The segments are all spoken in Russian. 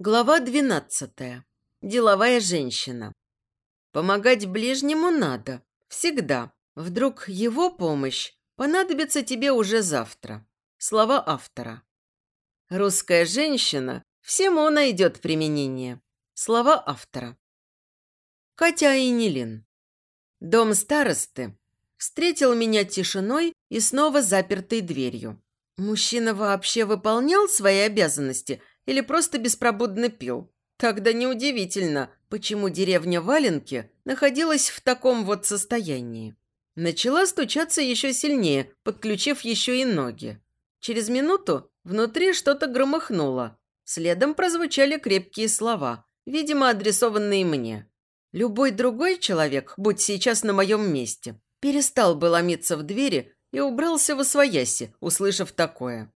Глава 12. Деловая женщина. Помогать ближнему надо. Всегда. Вдруг его помощь понадобится тебе уже завтра. Слова автора. Русская женщина всему найдет применение. Слова автора. Катя Айнилин. Дом старосты встретил меня тишиной и снова запертой дверью. Мужчина вообще выполнял свои обязанности – или просто беспробудно пил. Тогда неудивительно, почему деревня Валенки находилась в таком вот состоянии. Начала стучаться еще сильнее, подключив еще и ноги. Через минуту внутри что-то громыхнуло. Следом прозвучали крепкие слова, видимо, адресованные мне. Любой другой человек, будь сейчас на моем месте, перестал бы ломиться в двери и убрался в освояси, услышав такое.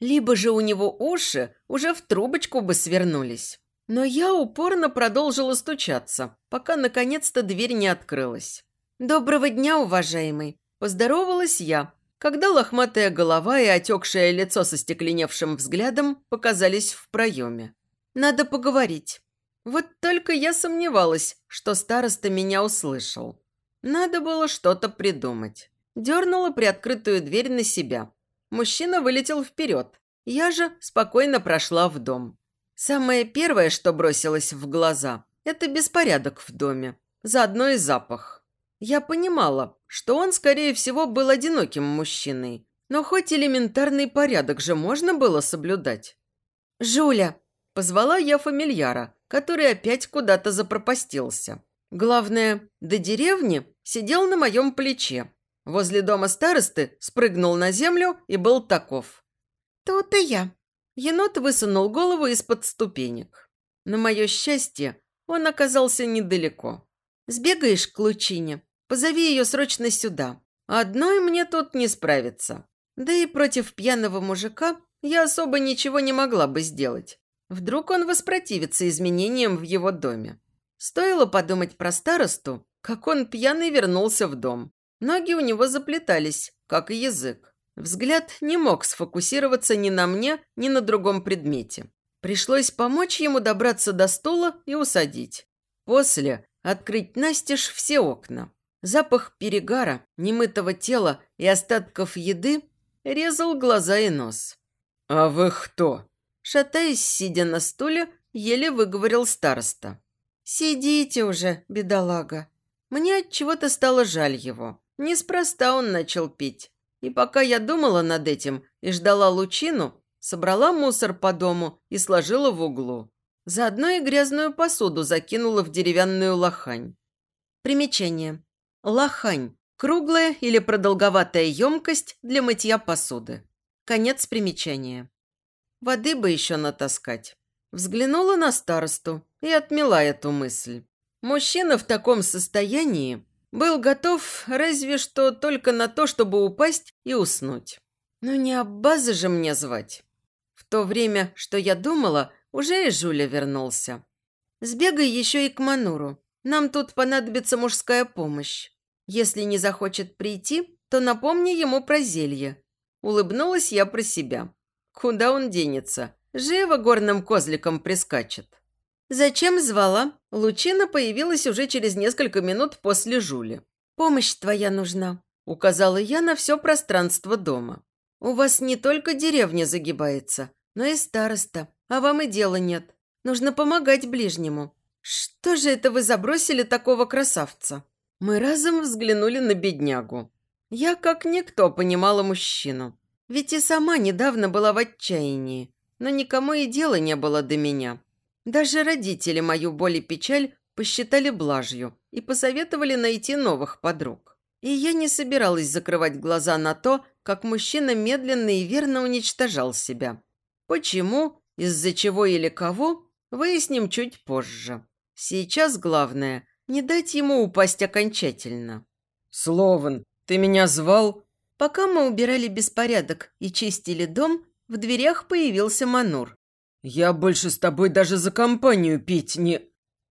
Либо же у него уши уже в трубочку бы свернулись. Но я упорно продолжила стучаться, пока наконец-то дверь не открылась. «Доброго дня, уважаемый!» Поздоровалась я, когда лохматая голова и отекшее лицо со стекленевшим взглядом показались в проеме. «Надо поговорить». Вот только я сомневалась, что староста меня услышал. Надо было что-то придумать. Дернула приоткрытую дверь на себя, Мужчина вылетел вперед. Я же спокойно прошла в дом. Самое первое, что бросилось в глаза, это беспорядок в доме. Заодно и запах. Я понимала, что он, скорее всего, был одиноким мужчиной. Но хоть элементарный порядок же можно было соблюдать. «Жуля!» – позвала я фамильяра, который опять куда-то запропастился. Главное, до деревни сидел на моем плече, Возле дома старосты спрыгнул на землю и был таков. «Тут и я». Енот высунул голову из-под ступенек. На мое счастье, он оказался недалеко. «Сбегаешь к Лучине, позови ее срочно сюда. Одной мне тут не справиться. Да и против пьяного мужика я особо ничего не могла бы сделать. Вдруг он воспротивится изменениям в его доме. Стоило подумать про старосту, как он пьяный вернулся в дом. Ноги у него заплетались, как и язык. Взгляд не мог сфокусироваться ни на мне, ни на другом предмете. Пришлось помочь ему добраться до стула и усадить. После открыть настежь все окна. Запах перегара, немытого тела и остатков еды резал глаза и нос. «А вы кто?» Шатаясь, сидя на стуле, еле выговорил староста. «Сидите уже, бедолага». Мне от чего-то стало жаль его. Неспроста он начал пить. И пока я думала над этим и ждала лучину, собрала мусор по дому и сложила в углу. Заодно и грязную посуду закинула в деревянную лохань. Примечание. Лохань – круглая или продолговатая емкость для мытья посуды. Конец примечания. Воды бы еще натаскать. Взглянула на старосту и отмела эту мысль. Мужчина в таком состоянии был готов разве что только на то, чтобы упасть и уснуть. Но не Аббаза же мне звать. В то время, что я думала, уже и Жуля вернулся. Сбегай еще и к Мануру. Нам тут понадобится мужская помощь. Если не захочет прийти, то напомни ему про зелье. Улыбнулась я про себя. Куда он денется? Живо горным козликом прискачет. «Зачем звала?» Лучина появилась уже через несколько минут после Жули. «Помощь твоя нужна», – указала я на все пространство дома. «У вас не только деревня загибается, но и староста, а вам и дела нет. Нужно помогать ближнему. Что же это вы забросили такого красавца?» Мы разом взглянули на беднягу. Я, как никто, понимала мужчину. Ведь и сама недавно была в отчаянии, но никому и дела не было до меня. Даже родители мою боль и печаль посчитали блажью и посоветовали найти новых подруг. И я не собиралась закрывать глаза на то, как мужчина медленно и верно уничтожал себя. Почему, из-за чего или кого, выясним чуть позже. Сейчас главное – не дать ему упасть окончательно. «Слован, ты меня звал?» Пока мы убирали беспорядок и чистили дом, в дверях появился Манур. «Я больше с тобой даже за компанию пить не...»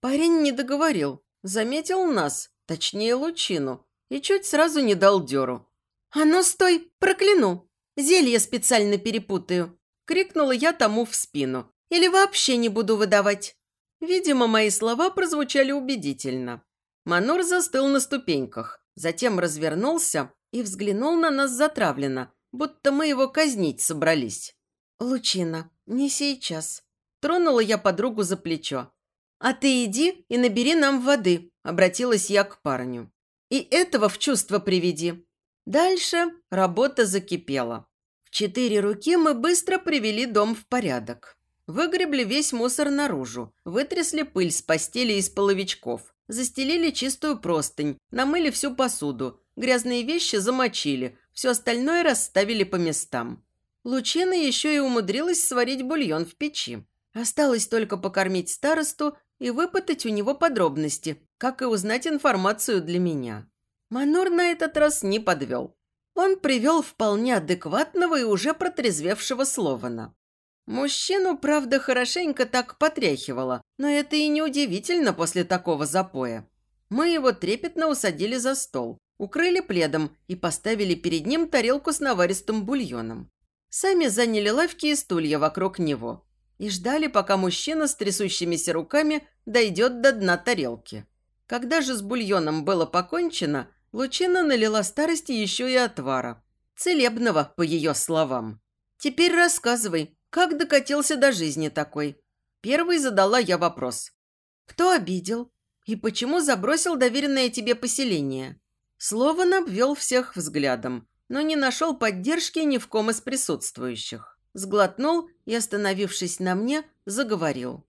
Парень не договорил. Заметил нас, точнее лучину, и чуть сразу не дал дёру. «А ну стой, прокляну! Зелье специально перепутаю!» Крикнула я тому в спину или вообще не буду выдавать». Видимо, мои слова прозвучали убедительно. Манор застыл на ступеньках, затем развернулся и взглянул на нас затравленно, будто мы его казнить собрались. «Лучина, не сейчас». Тронула я подругу за плечо. «А ты иди и набери нам воды», – обратилась я к парню. «И этого в чувство приведи». Дальше работа закипела. В четыре руки мы быстро привели дом в порядок. Выгребли весь мусор наружу, вытрясли пыль с постели из половичков, застелили чистую простынь, намыли всю посуду, грязные вещи замочили, все остальное расставили по местам. Лучина еще и умудрилась сварить бульон в печи. Осталось только покормить старосту и выпытать у него подробности, как и узнать информацию для меня. Манур на этот раз не подвел. Он привел вполне адекватного и уже протрезвевшего Слована. Мужчину, правда, хорошенько так потряхивало, но это и не удивительно после такого запоя. Мы его трепетно усадили за стол, укрыли пледом и поставили перед ним тарелку с наваристым бульоном. Сами заняли лавки и стулья вокруг него и ждали, пока мужчина с трясущимися руками дойдет до дна тарелки. Когда же с бульоном было покончено, Лучина налила старости еще и отвара. Целебного, по ее словам. «Теперь рассказывай, как докатился до жизни такой?» Первой задала я вопрос. «Кто обидел? И почему забросил доверенное тебе поселение?» Слован обвел всех взглядом, но не нашел поддержки ни в ком из присутствующих. Сглотнул и, остановившись на мне, заговорил.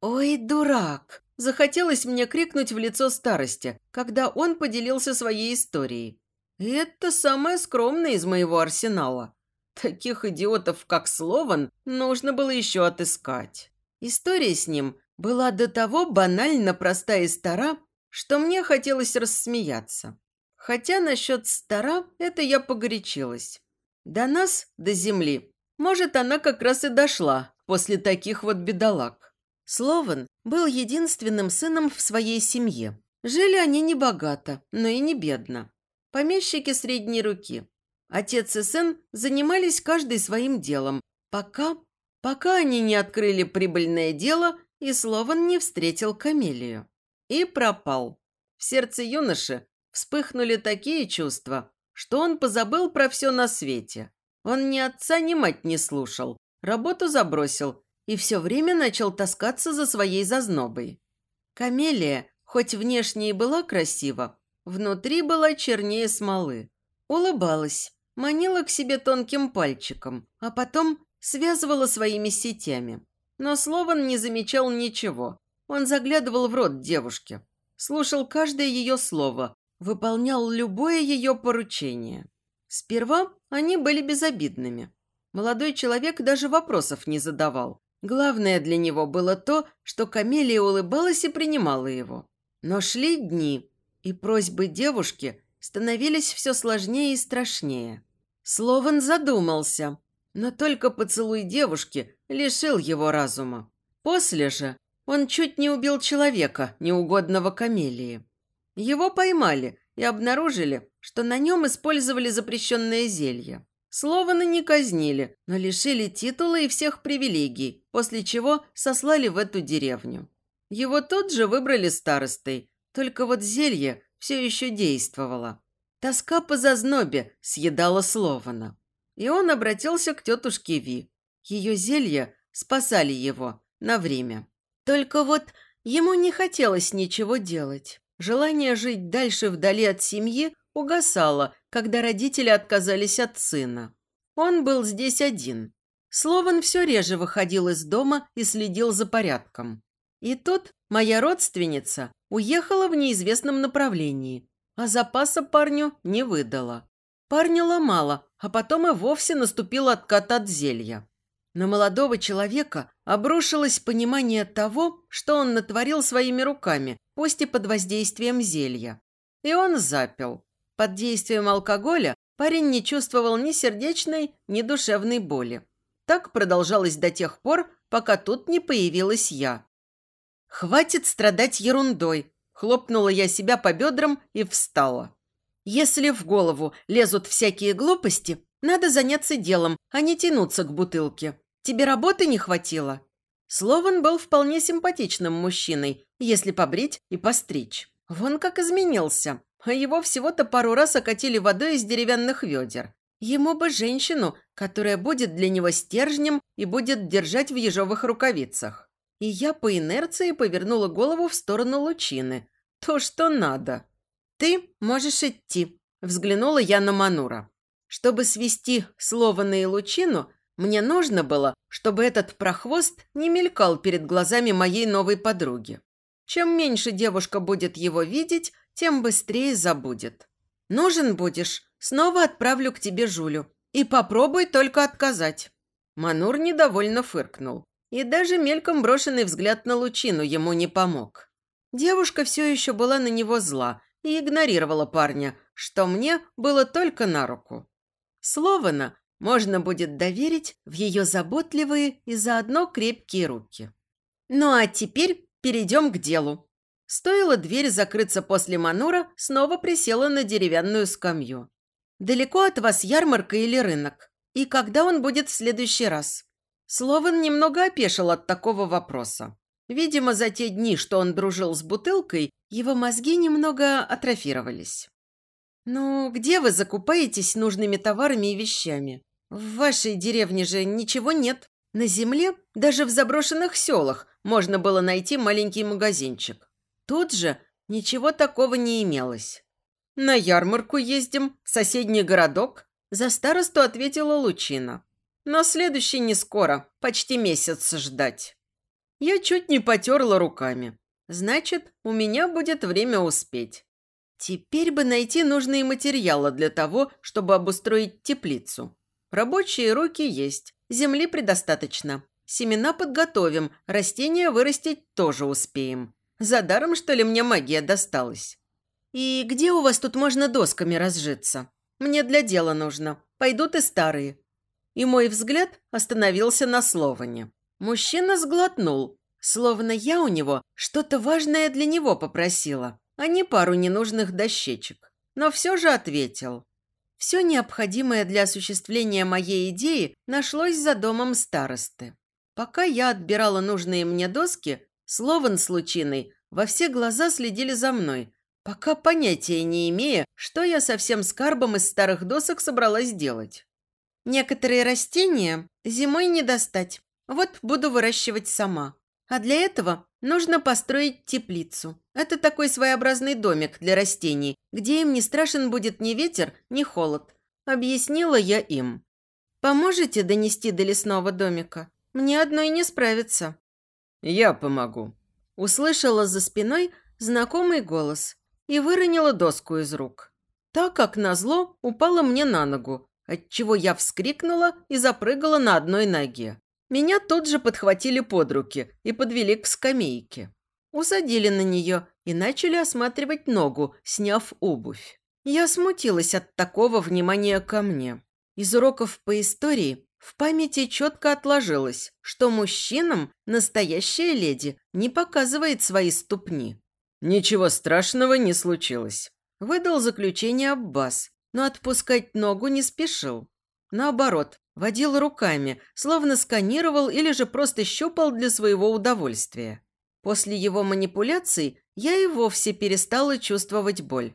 «Ой, дурак!» Захотелось мне крикнуть в лицо старости, когда он поделился своей историей. И это самое скромное из моего арсенала. Таких идиотов, как Слован, нужно было еще отыскать. История с ним была до того банально проста и стара, что мне хотелось рассмеяться. Хотя насчет стара это я погорячилась. До нас, до земли, может, она как раз и дошла после таких вот бедолаг. Слован был единственным сыном в своей семье. Жили они не богато, но и не бедно. Помещики средней руки. Отец и сын занимались каждый своим делом, пока... пока они не открыли прибыльное дело, и Слован не встретил Камелию. И пропал. В сердце юноши вспыхнули такие чувства, что он позабыл про все на свете. Он ни отца, ни мать не слушал, работу забросил и все время начал таскаться за своей зазнобой. Камелия, хоть внешне и была красива, внутри была чернее смолы. Улыбалась, манила к себе тонким пальчиком, а потом связывала своими сетями. Но Слован не замечал ничего. Он заглядывал в рот девушки, слушал каждое ее слово, выполнял любое ее поручение. Сперва они были безобидными. Молодой человек даже вопросов не задавал. Главное для него было то, что Камелия улыбалась и принимала его. Но шли дни, и просьбы девушки становились все сложнее и страшнее. Слован задумался, но только поцелуй девушки лишил его разума. После же он чуть не убил человека, неугодного Камелии. Его поймали и обнаружили, что на нем использовали запрещенное зелье. Слована не казнили, но лишили титула и всех привилегий, после чего сослали в эту деревню. Его тут же выбрали старостой, только вот зелье все еще действовало. Тоска по зазнобе съедала Слована. И он обратился к тетушке Ви. Ее зелья спасали его на время. Только вот ему не хотелось ничего делать. Желание жить дальше вдали от семьи угасало, когда родители отказались от сына. Он был здесь один. Слован все реже выходил из дома и следил за порядком. И тут моя родственница уехала в неизвестном направлении, а запаса парню не выдала. Парня ломала, а потом и вовсе наступил откат от зелья. На молодого человека обрушилось понимание того, что он натворил своими руками, пусть и под воздействием зелья. И он запил. Под действием алкоголя парень не чувствовал ни сердечной, ни душевной боли. Так продолжалось до тех пор, пока тут не появилась я. «Хватит страдать ерундой!» – хлопнула я себя по бедрам и встала. «Если в голову лезут всякие глупости, надо заняться делом, а не тянуться к бутылке. Тебе работы не хватило?» Слован был вполне симпатичным мужчиной, если побрить и постричь. Вон как изменился. А его всего-то пару раз окатили водой из деревянных ведер. Ему бы женщину, которая будет для него стержнем и будет держать в ежовых рукавицах. И я по инерции повернула голову в сторону лучины. То, что надо. «Ты можешь идти», – взглянула я на Манура. Чтобы свести Слована и лучину, мне нужно было, чтобы этот прохвост не мелькал перед глазами моей новой подруги. Чем меньше девушка будет его видеть, тем быстрее забудет. Нужен будешь, снова отправлю к тебе Жулю. И попробуй только отказать». Манур недовольно фыркнул. И даже мельком брошенный взгляд на лучину ему не помог. Девушка все еще была на него зла и игнорировала парня, что мне было только на руку. Словно можно будет доверить в ее заботливые и заодно крепкие руки. Ну а теперь перейдем к делу. Стоило дверь закрыться после Манура, снова присела на деревянную скамью. «Далеко от вас ярмарка или рынок? И когда он будет в следующий раз?» Слован немного опешил от такого вопроса. Видимо, за те дни, что он дружил с бутылкой, его мозги немного атрофировались. «Ну, где вы закупаетесь нужными товарами и вещами? В вашей деревне же ничего нет. На земле, даже в заброшенных селах, можно было найти маленький магазинчик. Тут же ничего такого не имелось. На ярмарку ездим, в соседний городок?» За старосту ответила Лучина. «Но следующий не скоро, почти месяц ждать». Я чуть не потерла руками. Значит, у меня будет время успеть. Теперь бы найти нужные материалы для того, чтобы обустроить теплицу. Рабочие руки есть, земли предостаточно. Семена подготовим, растения вырастить тоже успеем. За даром, что ли, мне магия досталась? И где у вас тут можно досками разжиться? Мне для дела нужно. Пойдут и старые. И мой взгляд остановился на Словане. Мужчина сглотнул, словно я у него что-то важное для него попросила, а не пару ненужных дощечек. Но все же ответил. Все необходимое для осуществления моей идеи нашлось за домом старосты. Пока я отбирала нужные мне доски, Слован с Лучиной во все глаза следили за мной, пока понятия не имея, что я со всем скарбом из старых досок собралась делать. Некоторые растения зимой не достать, вот буду выращивать сама. А для этого нужно построить теплицу. Это такой своеобразный домик для растений, где им не страшен будет ни ветер, ни холод. Объяснила я им. Поможете донести до лесного домика? Мне одной не справиться. Я помогу. Услышала за спиной знакомый голос и выронила доску из рук. Так как назло упала мне на ногу, отчего я вскрикнула и запрыгала на одной ноге. Меня тут же подхватили под руки и подвели к скамейке. Усадили на нее и начали осматривать ногу, сняв обувь. Я смутилась от такого внимания ко мне. Из уроков по истории в памяти четко отложилось, что мужчинам настоящая леди не показывает свои ступни. «Ничего страшного не случилось», – выдал заключение Аббас, но отпускать ногу не спешил. Наоборот, водил руками, словно сканировал или же просто щупал для своего удовольствия. После его манипуляций я и вовсе перестала чувствовать боль.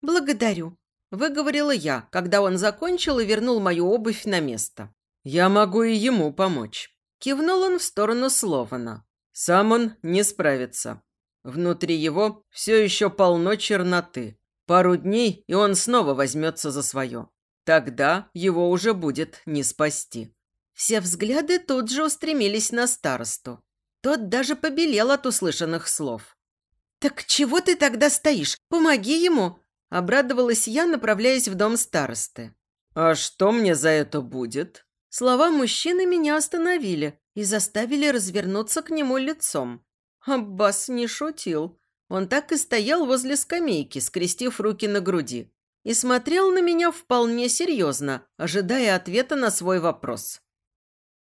«Благодарю», – выговорила я, когда он закончил и вернул мою обувь на место. «Я могу и ему помочь», – кивнул он в сторону Слована. «Сам он не справится. Внутри его все еще полно черноты. Пару дней, и он снова возьмется за свое. Тогда его уже будет не спасти. Все взгляды тут же устремились на старосту. Тот даже побелел от услышанных слов. «Так чего ты тогда стоишь? Помоги ему!» Обрадовалась я, направляясь в дом старосты. «А что мне за это будет?» Слова мужчины меня остановили и заставили развернуться к нему лицом. Аббас не шутил. Он так и стоял возле скамейки, скрестив руки на груди и смотрел на меня вполне серьезно, ожидая ответа на свой вопрос.